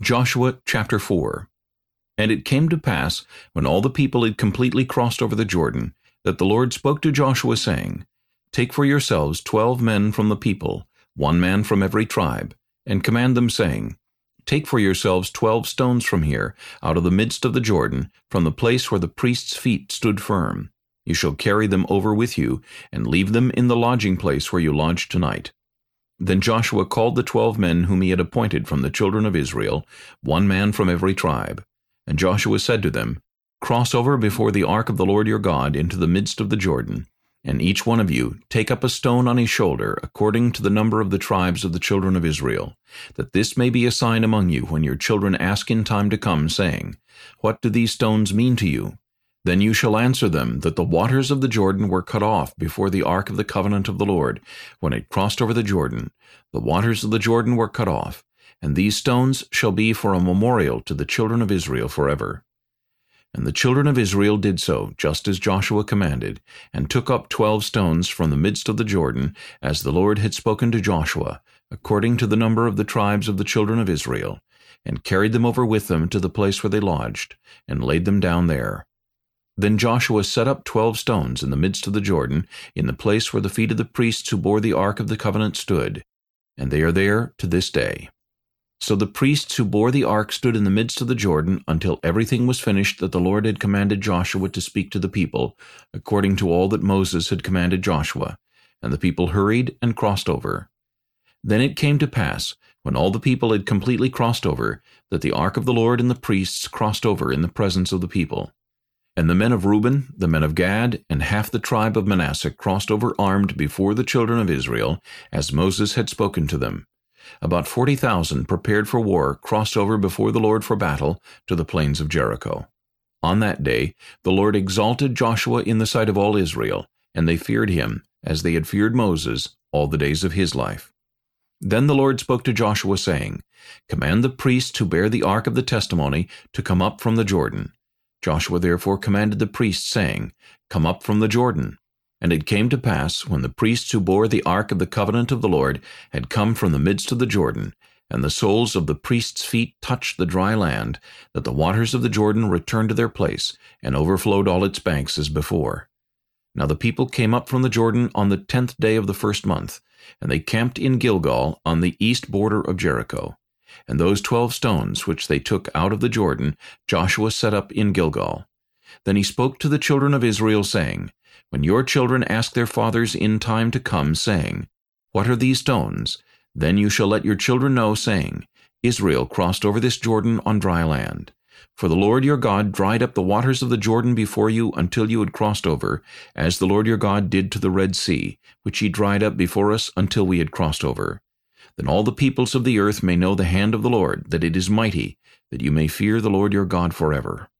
Joshua chapter 4 And it came to pass, when all the people had completely crossed over the Jordan, that the Lord spoke to Joshua, saying, Take for yourselves twelve men from the people, one man from every tribe, and command them, saying, Take for yourselves twelve stones from here, out of the midst of the Jordan, from the place where the priest's feet stood firm. You shall carry them over with you, and leave them in the lodging place where you lodge tonight. Then Joshua called the twelve men whom he had appointed from the children of Israel, one man from every tribe. And Joshua said to them, Cross over before the ark of the Lord your God into the midst of the Jordan, and each one of you take up a stone on his shoulder, according to the number of the tribes of the children of Israel, that this may be a sign among you when your children ask in time to come, saying, What do these stones mean to you? Then you shall answer them that the waters of the Jordan were cut off before the ark of the covenant of the Lord, when it crossed over the Jordan. The waters of the Jordan were cut off, and these stones shall be for a memorial to the children of Israel forever. And the children of Israel did so, just as Joshua commanded, and took up twelve stones from the midst of the Jordan, as the Lord had spoken to Joshua, according to the number of the tribes of the children of Israel, and carried them over with them to the place where they lodged, and laid them down there. Then Joshua set up twelve stones in the midst of the Jordan, in the place where the feet of the priests who bore the ark of the covenant stood, and they are there to this day. So the priests who bore the ark stood in the midst of the Jordan until everything was finished that the Lord had commanded Joshua to speak to the people, according to all that Moses had commanded Joshua. And the people hurried and crossed over. Then it came to pass, when all the people had completely crossed over, that the ark of the Lord and the priests crossed over in the presence of the people. And the men of Reuben, the men of Gad, and half the tribe of Manasseh crossed over armed before the children of Israel, as Moses had spoken to them. About forty thousand prepared for war crossed over before the Lord for battle to the plains of Jericho. On that day the Lord exalted Joshua in the sight of all Israel, and they feared him, as they had feared Moses, all the days of his life. Then the Lord spoke to Joshua, saying, Command the priests who bear the ark of the testimony to come up from the Jordan. Joshua therefore commanded the priests, saying, Come up from the Jordan. And it came to pass, when the priests who bore the ark of the covenant of the Lord had come from the midst of the Jordan, and the soles of the priests' feet touched the dry land, that the waters of the Jordan returned to their place, and overflowed all its banks as before. Now the people came up from the Jordan on the tenth day of the first month, and they camped in Gilgal on the east border of Jericho. And those twelve stones which they took out of the Jordan Joshua set up in Gilgal. Then he spoke to the children of Israel, saying, When your children ask their fathers in time to come, saying, What are these stones? Then you shall let your children know, saying, Israel crossed over this Jordan on dry land. For the Lord your God dried up the waters of the Jordan before you until you had crossed over, as the Lord your God did to the Red Sea, which he dried up before us until we had crossed over. Then all the peoples of the earth may know the hand of the Lord, that it is mighty, that you may fear the Lord your God forever.